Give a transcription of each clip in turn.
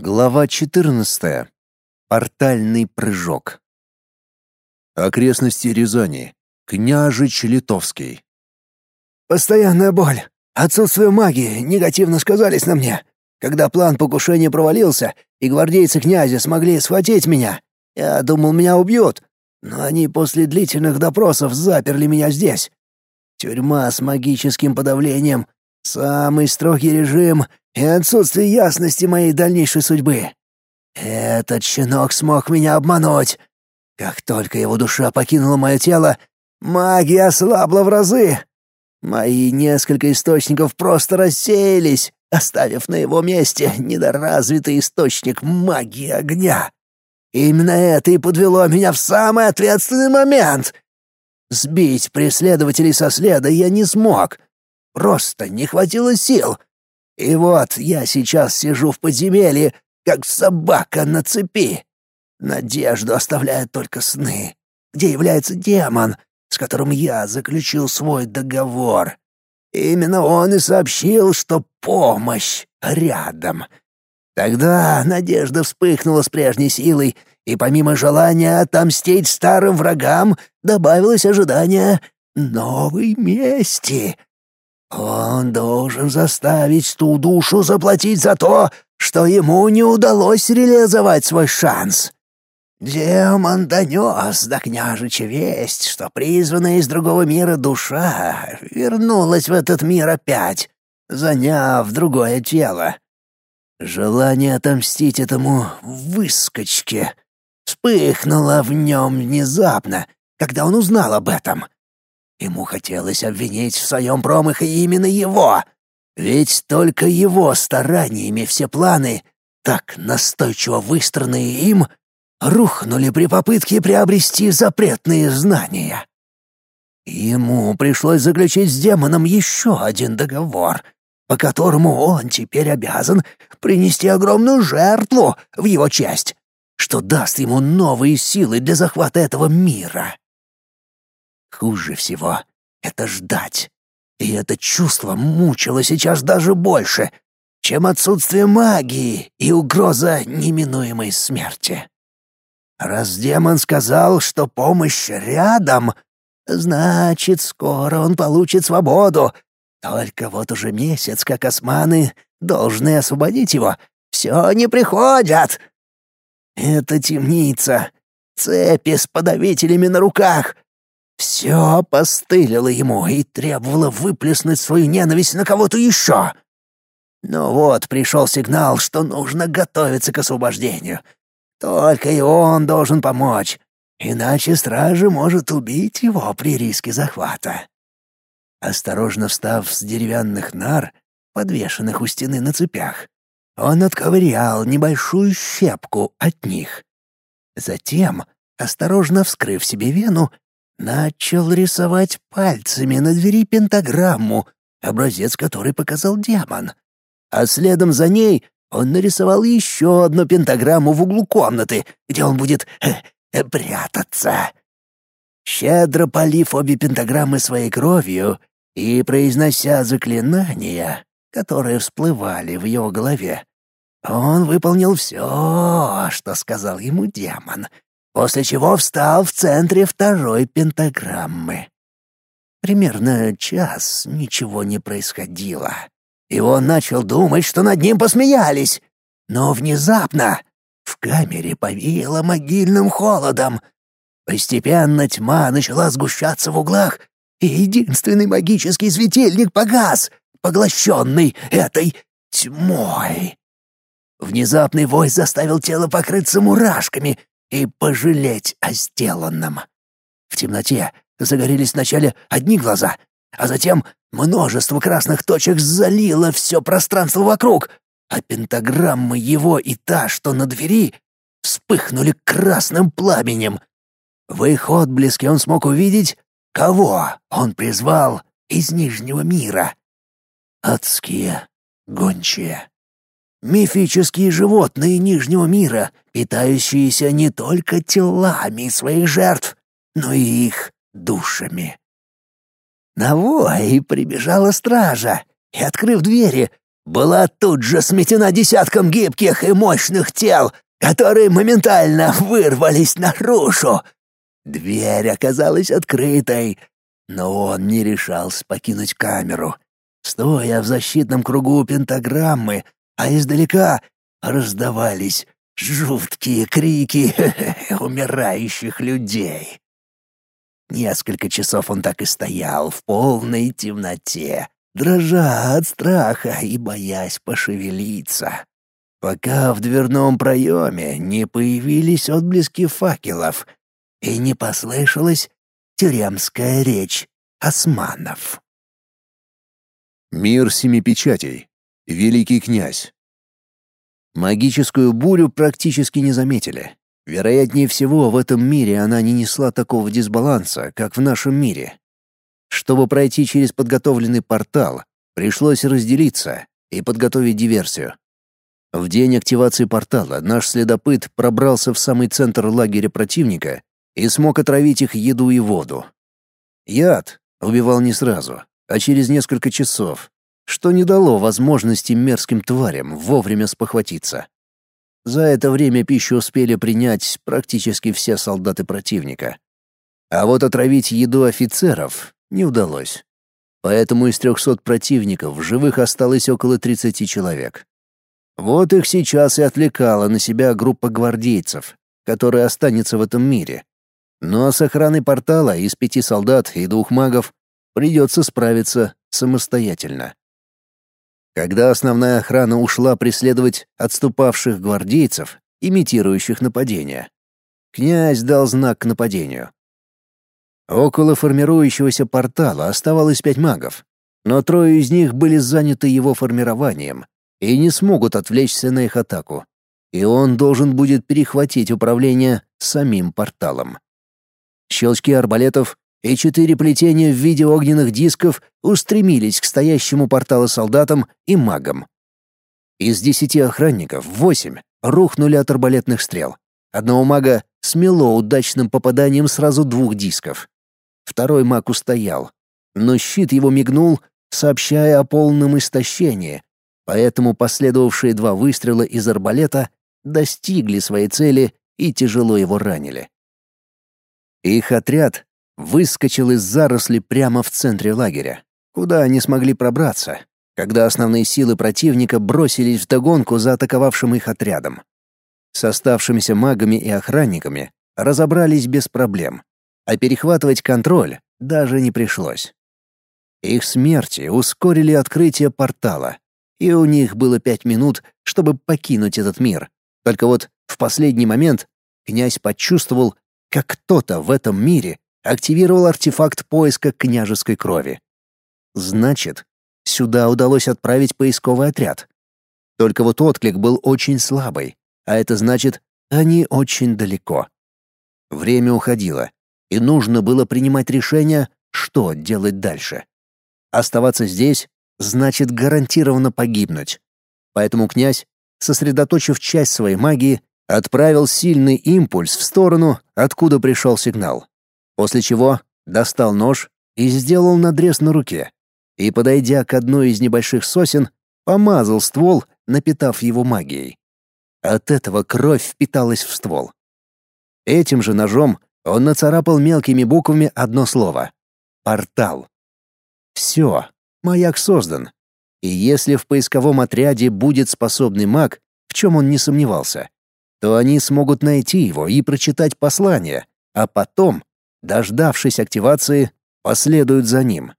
Глава 14. Портальный прыжок. Окрестности Рязани. Княжич Литовский. Постоянная боль, отсутствие магии негативно сказались на мне. Когда план покушения провалился, и гвардейцы князя смогли схватить меня, я думал, меня убьют, но они после длительных допросов заперли меня здесь. Тюрьма с магическим подавлением, самый строгий режим и отсутствие ясности моей дальнейшей судьбы. Этот щенок смог меня обмануть. Как только его душа покинула мое тело, магия ослабла в разы. Мои несколько источников просто рассеялись, оставив на его месте недоразвитый источник магии огня. Именно это и подвело меня в самый ответственный момент. Сбить преследователей со следа я не смог. Просто не хватило сил — и вот я сейчас сижу в подземелье, как собака на цепи. Надежду оставляют только сны, где является демон, с которым я заключил свой договор. именно он и сообщил, что помощь рядом. Тогда надежда вспыхнула с прежней силой, и помимо желания отомстить старым врагам, добавилось ожидание новой мести — он должен заставить ту душу заплатить за то, что ему не удалось реализовать свой шанс. Демон донес до княжича весть, что призванная из другого мира душа вернулась в этот мир опять, заняв другое тело. Желание отомстить этому выскочке вспыхнуло в нем внезапно, когда он узнал об этом — Ему хотелось обвинить в своем промахе именно его, ведь только его стараниями все планы, так настойчиво выстроенные им, рухнули при попытке приобрести запретные знания. Ему пришлось заключить с демоном еще один договор, по которому он теперь обязан принести огромную жертву в его честь, что даст ему новые силы для захвата этого мира. Хуже всего — это ждать. И это чувство мучило сейчас даже больше, чем отсутствие магии и угроза неминуемой смерти. Раз демон сказал, что помощь рядом, значит, скоро он получит свободу. Только вот уже месяц, как османы должны освободить его, все не приходят. Это темница, цепи с подавителями на руках — все опостылило ему и требовало выплеснуть свою ненависть на кого-то еще. Но вот пришел сигнал, что нужно готовиться к освобождению. Только и он должен помочь, иначе стража может убить его при риске захвата. Осторожно встав с деревянных нар, подвешенных у стены на цепях, он отковырял небольшую щепку от них. Затем, осторожно вскрыв себе вену, Начал рисовать пальцами на двери пентаграмму, образец которой показал демон. А следом за ней он нарисовал еще одну пентаграмму в углу комнаты, где он будет э, э, прятаться. Щедро полив обе пентаграммы своей кровью и произнося заклинания, которые всплывали в его голове, он выполнил все, что сказал ему демон — после чего встал в центре второй пентаграммы. Примерно час ничего не происходило, и он начал думать, что над ним посмеялись. Но внезапно в камере повеяло могильным холодом. Постепенно тьма начала сгущаться в углах, и единственный магический светильник погас, поглощенный этой тьмой. Внезапный вой заставил тело покрыться мурашками, и пожалеть о сделанном. В темноте загорелись вначале одни глаза, а затем множество красных точек залило все пространство вокруг, а пентаграммы его и та, что на двери, вспыхнули красным пламенем. В их отблеске он смог увидеть, кого он призвал из Нижнего мира. Адские гончие. Мифические животные Нижнего мира, питающиеся не только телами своих жертв, но и их душами. На вой прибежала стража и, открыв двери, была тут же сметена десятком гибких и мощных тел, которые моментально вырвались наружу. Дверь оказалась открытой, но он не решался покинуть камеру. Стоя в защитном кругу пентаграммы, а издалека раздавались жуткие крики умирающих людей. Несколько часов он так и стоял в полной темноте, дрожа от страха и боясь пошевелиться, пока в дверном проеме не появились отблески факелов и не послышалась тюремская речь османов. Мир семи печатей. Великий князь. Магическую бурю практически не заметили. Вероятнее всего, в этом мире она не несла такого дисбаланса, как в нашем мире. Чтобы пройти через подготовленный портал, пришлось разделиться и подготовить диверсию. В день активации портала наш следопыт пробрался в самый центр лагеря противника и смог отравить их еду и воду. Яд убивал не сразу, а через несколько часов, что не дало возможности мерзким тварям вовремя спохватиться. За это время пищу успели принять практически все солдаты противника. А вот отравить еду офицеров не удалось. Поэтому из 300 противников в живых осталось около 30 человек. Вот их сейчас и отвлекала на себя группа гвардейцев, которая останется в этом мире. Но с охраной портала из пяти солдат и двух магов придется справиться самостоятельно. Когда основная охрана ушла преследовать отступавших гвардейцев, имитирующих нападение, князь дал знак к нападению. Около формирующегося портала оставалось пять магов, но трое из них были заняты его формированием и не смогут отвлечься на их атаку, и он должен будет перехватить управление самим порталом. Щелчки арбалетов и четыре плетения в виде огненных дисков устремились к стоящему порталу солдатам и магам. Из десяти охранников восемь рухнули от арбалетных стрел. Одного мага смело удачным попаданием сразу двух дисков. Второй маг устоял, но щит его мигнул, сообщая о полном истощении, поэтому последовавшие два выстрела из арбалета достигли своей цели и тяжело его ранили. Их отряд выскочил из заросли прямо в центре лагеря, куда они смогли пробраться, когда основные силы противника бросились вдогонку за атаковавшим их отрядом. С оставшимися магами и охранниками разобрались без проблем, а перехватывать контроль даже не пришлось. Их смерти ускорили открытие портала, и у них было пять минут, чтобы покинуть этот мир. Только вот в последний момент князь почувствовал, как кто-то в этом мире активировал артефакт поиска княжеской крови. Значит, сюда удалось отправить поисковый отряд. Только вот отклик был очень слабый, а это значит, они очень далеко. Время уходило, и нужно было принимать решение, что делать дальше. Оставаться здесь значит гарантированно погибнуть. Поэтому князь, сосредоточив часть своей магии, отправил сильный импульс в сторону, откуда пришел сигнал. После чего достал нож и сделал надрез на руке. И, подойдя к одной из небольших сосен, помазал ствол, напитав его магией. От этого кровь впиталась в ствол. Этим же ножом он нацарапал мелкими буквами одно слово — «Портал». Все, маяк создан. И если в поисковом отряде будет способный маг, в чем он не сомневался, то они смогут найти его и прочитать послание, а потом, дождавшись активации, последуют за ним.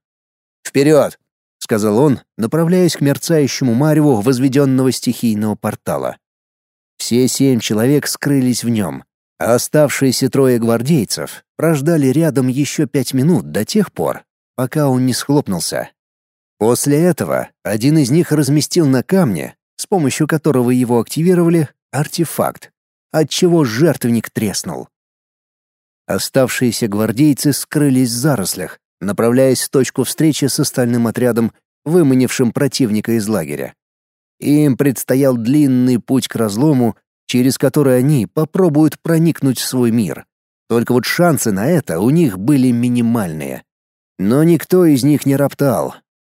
«Вперед!» — сказал он, направляясь к мерцающему мареву возведенного стихийного портала. Все семь человек скрылись в нем, а оставшиеся трое гвардейцев прождали рядом еще пять минут до тех пор, пока он не схлопнулся. После этого один из них разместил на камне, с помощью которого его активировали, артефакт, отчего жертвенник треснул. Оставшиеся гвардейцы скрылись в зарослях, направляясь в точку встречи с остальным отрядом, выманившим противника из лагеря. Им предстоял длинный путь к разлому через который они попробуют проникнуть в свой мир. Только вот шансы на это у них были минимальные. Но никто из них не роптал.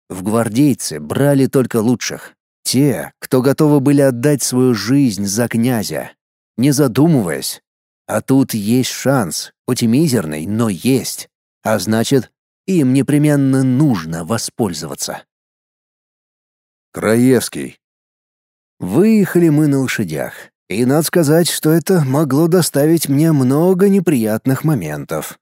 В гвардейцы брали только лучших. Те, кто готовы были отдать свою жизнь за князя, не задумываясь. А тут есть шанс, хоть и мизерный, но есть. А значит, им непременно нужно воспользоваться. Краевский. Выехали мы на лошадях, и надо сказать, что это могло доставить мне много неприятных моментов.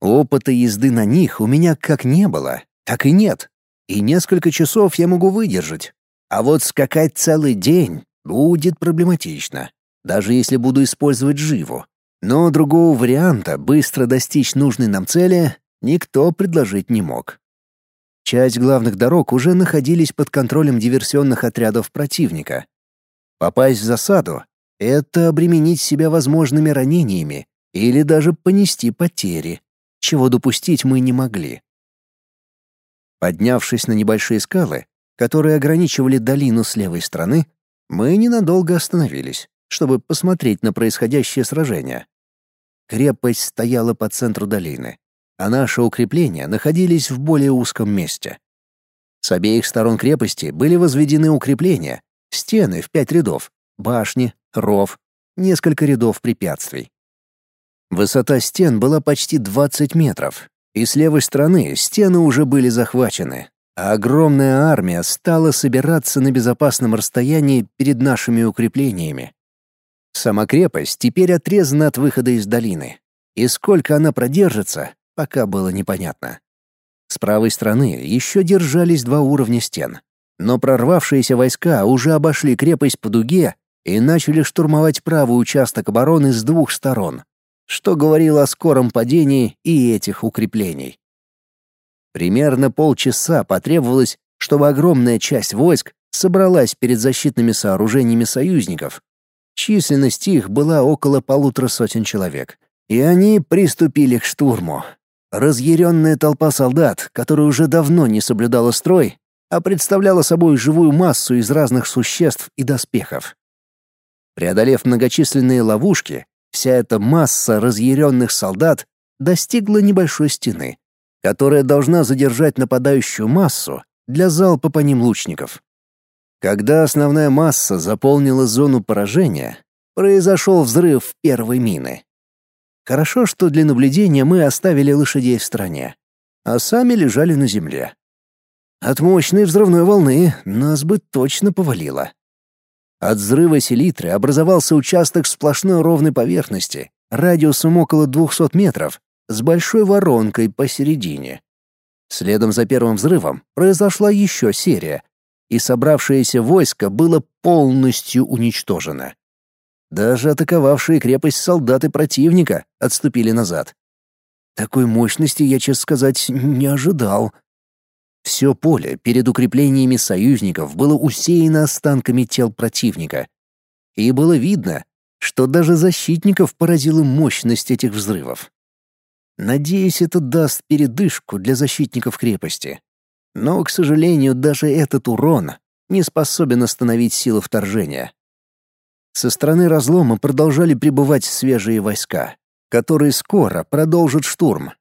Опыта езды на них у меня как не было, так и нет. И несколько часов я могу выдержать. А вот скакать целый день будет проблематично, даже если буду использовать живу. Но другого варианта быстро достичь нужной нам цели никто предложить не мог. Часть главных дорог уже находились под контролем диверсионных отрядов противника. Попасть в засаду — это обременить себя возможными ранениями или даже понести потери, чего допустить мы не могли. Поднявшись на небольшие скалы, которые ограничивали долину с левой стороны, мы ненадолго остановились, чтобы посмотреть на происходящее сражение. Крепость стояла по центру долины, а наши укрепления находились в более узком месте. С обеих сторон крепости были возведены укрепления, стены в пять рядов, башни, ров, несколько рядов препятствий. Высота стен была почти 20 метров, и с левой стороны стены уже были захвачены, а огромная армия стала собираться на безопасном расстоянии перед нашими укреплениями. Сама крепость теперь отрезана от выхода из долины, и сколько она продержится, пока было непонятно. С правой стороны еще держались два уровня стен, но прорвавшиеся войска уже обошли крепость по дуге и начали штурмовать правый участок обороны с двух сторон, что говорило о скором падении и этих укреплений. Примерно полчаса потребовалось, чтобы огромная часть войск собралась перед защитными сооружениями союзников. Численность их была около полутора сотен человек, и они приступили к штурму. Разъяренная толпа солдат, которая уже давно не соблюдала строй, а представляла собой живую массу из разных существ и доспехов. Преодолев многочисленные ловушки, вся эта масса разъяренных солдат достигла небольшой стены, которая должна задержать нападающую массу для залпа по ним лучников. Когда основная масса заполнила зону поражения, произошел взрыв первой мины. Хорошо, что для наблюдения мы оставили лошадей в стороне, а сами лежали на земле. От мощной взрывной волны нас бы точно повалило. От взрыва селитры образовался участок сплошной ровной поверхности, радиусом около 200 метров, с большой воронкой посередине. Следом за первым взрывом произошла еще серия, и собравшееся войско было полностью уничтожено. Даже атаковавшие крепость солдаты противника отступили назад. Такой мощности я, честно сказать, не ожидал. Все поле перед укреплениями союзников было усеяно останками тел противника. И было видно, что даже защитников поразила мощность этих взрывов. Надеюсь, это даст передышку для защитников крепости. Но, к сожалению, даже этот урон не способен остановить силы вторжения. Со стороны разлома продолжали прибывать свежие войска, которые скоро продолжат штурм.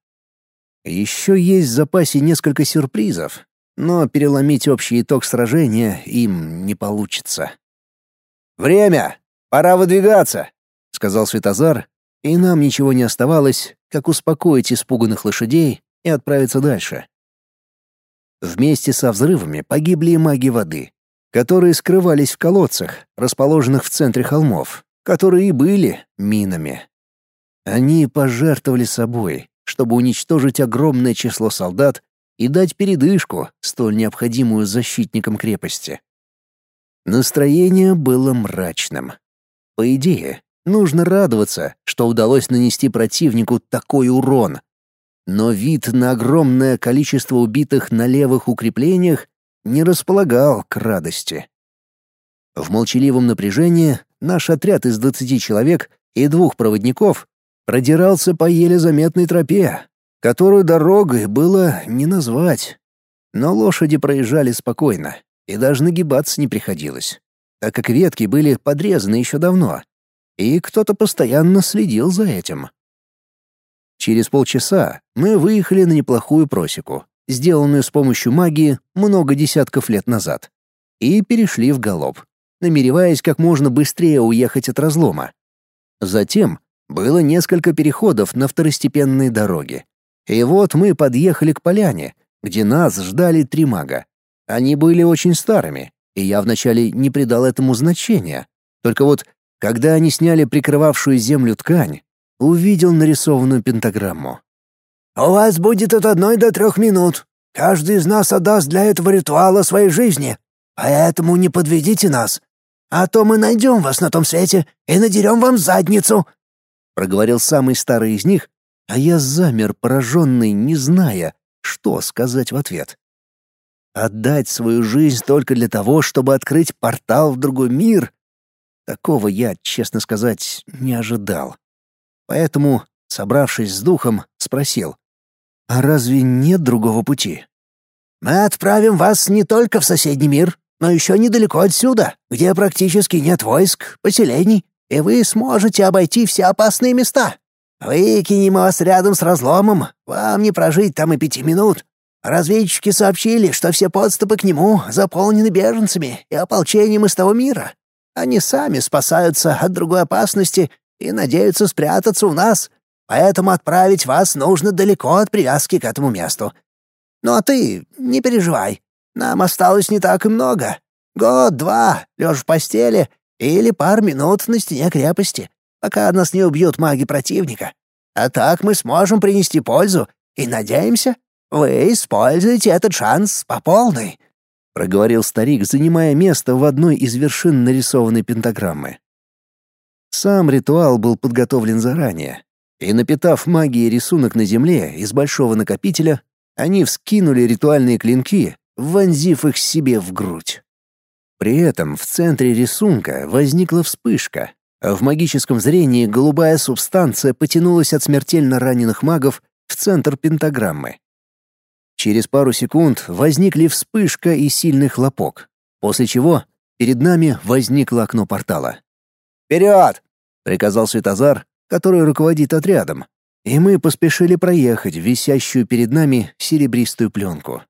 Еще есть в запасе несколько сюрпризов, но переломить общий итог сражения им не получится. «Время! Пора выдвигаться!» — сказал Светозар, и нам ничего не оставалось, как успокоить испуганных лошадей и отправиться дальше. Вместе со взрывами погибли и маги воды, которые скрывались в колодцах, расположенных в центре холмов, которые и были минами. Они пожертвовали собой, чтобы уничтожить огромное число солдат и дать передышку, столь необходимую защитникам крепости. Настроение было мрачным. По идее, Нужно радоваться, что удалось нанести противнику такой урон. Но вид на огромное количество убитых на левых укреплениях не располагал к радости. В молчаливом напряжении наш отряд из двадцати человек и двух проводников продирался по еле заметной тропе, которую дорогой было не назвать. Но лошади проезжали спокойно, и даже нагибаться не приходилось, так как ветки были подрезаны еще давно, и кто-то постоянно следил за этим. Через полчаса мы выехали на неплохую просеку, сделанную с помощью магии много десятков лет назад. и перешли в галоп, намереваясь как можно быстрее уехать от разлома. Затем было несколько переходов на второстепенные дороги. И вот мы подъехали к поляне, где нас ждали три мага. Они были очень старыми, и я вначале не придал этому значения. Только вот, когда они сняли прикрывавшую землю ткань, увидел нарисованную пентаграмму. «У вас будет от одной до трех минут. Каждый из нас отдаст для этого ритуала своей жизни. Поэтому не подведите нас. А то мы найдем вас на том свете и надерем вам задницу», — проговорил самый старый из них, а я замер, пораженный, не зная, что сказать в ответ. Отдать свою жизнь только для того, чтобы открыть портал в другой мир? Такого я, честно сказать, не ожидал. Поэтому, собравшись с духом, спросил, «А разве нет другого пути?» «Мы отправим вас не только в соседний мир, но еще недалеко отсюда, где практически нет войск, поселений, и вы сможете обойти все опасные места. Выкинем вас рядом с разломом, вам не прожить там и пяти минут. Разведчики сообщили, что все подступы к нему заполнены беженцами и ополчением из того мира. Они сами спасаются от другой опасности и надеются спрятаться у нас, поэтому отправить вас нужно далеко от привязки к этому месту. Ну а ты не переживай, нам осталось не так и много. Год-два, лежь в постели или пар минут на стене крепости, пока нас не убьют маги противника. А так мы сможем принести пользу и, надеемся, вы используете этот шанс по полной», — проговорил старик, занимая место в одной из вершин нарисованной пентаграммы. Сам ритуал был подготовлен заранее, и, напитав магией рисунок на земле из большого накопителя, они вскинули ритуальные клинки, вонзив их себе в грудь. При этом в центре рисунка возникла вспышка, а в магическом зрении голубая субстанция потянулась от смертельно раненых магов в центр пентаграммы. Через пару секунд возникли вспышка и сильный хлопок, после чего перед нами возникло окно портала. «Вперед!» — приказал Светозар, который руководит отрядом, и мы поспешили проехать висящую перед нами серебристую пленку.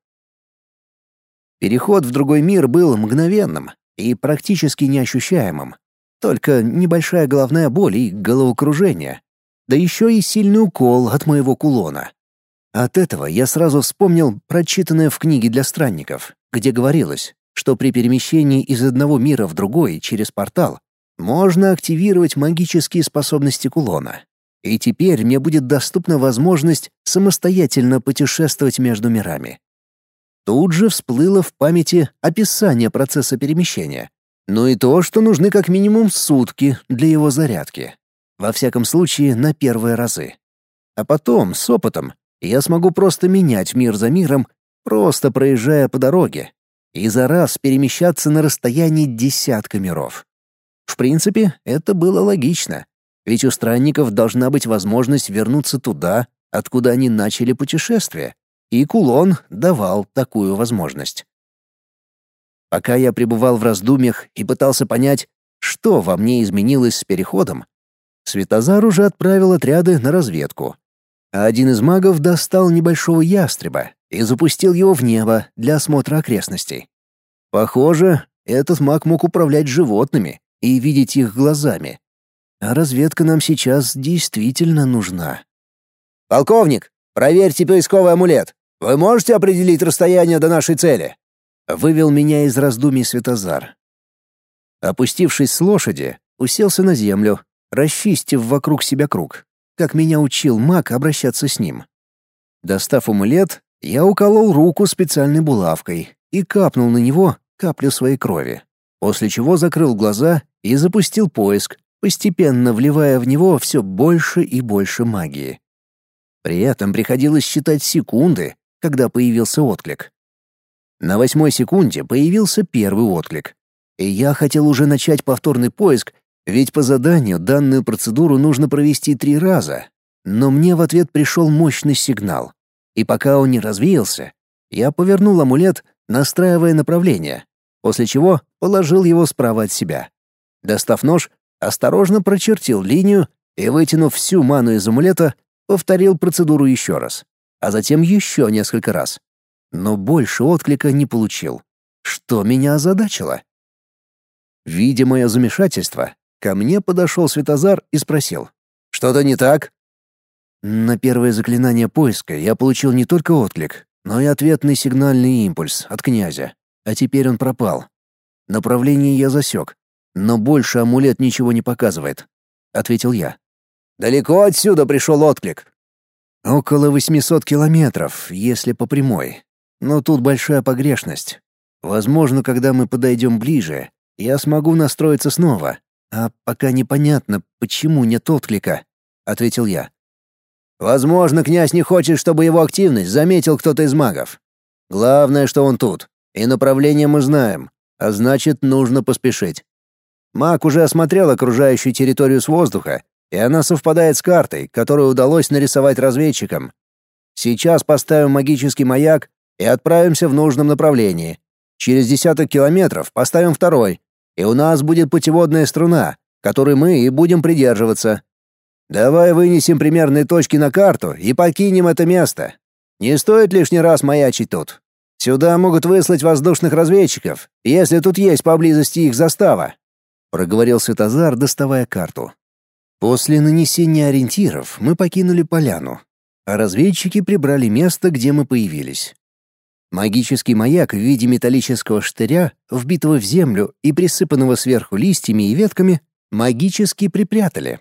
Переход в другой мир был мгновенным и практически неощущаемым. Только небольшая головная боль и головокружение. Да еще и сильный укол от моего кулона. От этого я сразу вспомнил прочитанное в книге для странников, где говорилось, что при перемещении из одного мира в другой через портал можно активировать магические способности кулона. И теперь мне будет доступна возможность самостоятельно путешествовать между мирами. Тут же всплыло в памяти описание процесса перемещения, но и то, что нужны как минимум сутки для его зарядки. Во всяком случае, на первые разы. А потом, с опытом, я смогу просто менять мир за миром, просто проезжая по дороге, и за раз перемещаться на расстоянии десятка миров. В принципе, это было логично, ведь у странников должна быть возможность вернуться туда, откуда они начали путешествие, и кулон давал такую возможность. Пока я пребывал в раздумьях и пытался понять, что во мне изменилось с переходом, Светозар уже отправил отряды на разведку. А один из магов достал небольшого ястреба и запустил его в небо для осмотра окрестностей. Похоже, этот маг мог управлять животными и видеть их глазами. А разведка нам сейчас действительно нужна. «Полковник, проверьте поисковый амулет. Вы можете определить расстояние до нашей цели?» Вывел меня из раздумий Светозар. Опустившись с лошади, уселся на землю, расчистив вокруг себя круг, как меня учил маг обращаться с ним. Достав амулет, я уколол руку специальной булавкой и капнул на него каплю своей крови, после чего закрыл глаза и запустил поиск, постепенно вливая в него все больше и больше магии. При этом приходилось считать секунды, когда появился отклик. На восьмой секунде появился первый отклик. И я хотел уже начать повторный поиск, ведь по заданию данную процедуру нужно провести три раза. Но мне в ответ пришел мощный сигнал. И пока он не развеялся, я повернул амулет, настраивая направление, после чего положил его справа от себя. Достав нож, осторожно прочертил линию и, вытянув всю ману из амулета, повторил процедуру еще раз а затем еще несколько раз. Но больше отклика не получил. что меня озадачило. Видя мое замешательство, ко мне подошел Светозар и спросил. «Что-то не так?» На первое заклинание поиска я получил не только отклик, но и ответный сигнальный импульс от князя, а теперь он пропал. Направление я засек, но больше амулет ничего не показывает, — ответил я. «Далеко отсюда пришел отклик?» «Около 800 километров, если по прямой. Но тут большая погрешность. Возможно, когда мы подойдем ближе, я смогу настроиться снова. А пока непонятно, почему нет отклика», — ответил я. «Возможно, князь не хочет, чтобы его активность заметил кто-то из магов. Главное, что он тут, и направление мы знаем, а значит, нужно поспешить. Маг уже осмотрел окружающую территорию с воздуха, и она совпадает с картой, которую удалось нарисовать разведчикам. Сейчас поставим магический маяк и отправимся в нужном направлении. Через десяток километров поставим второй, и у нас будет путеводная струна, которой мы и будем придерживаться. Давай вынесем примерные точки на карту и покинем это место. Не стоит лишний раз маячить тут. Сюда могут выслать воздушных разведчиков, если тут есть поблизости их застава», — проговорил Светозар, доставая карту. После нанесения ориентиров мы покинули поляну, а разведчики прибрали место, где мы появились. Магический маяк в виде металлического штыря, вбитого в землю и присыпанного сверху листьями и ветками, магически припрятали.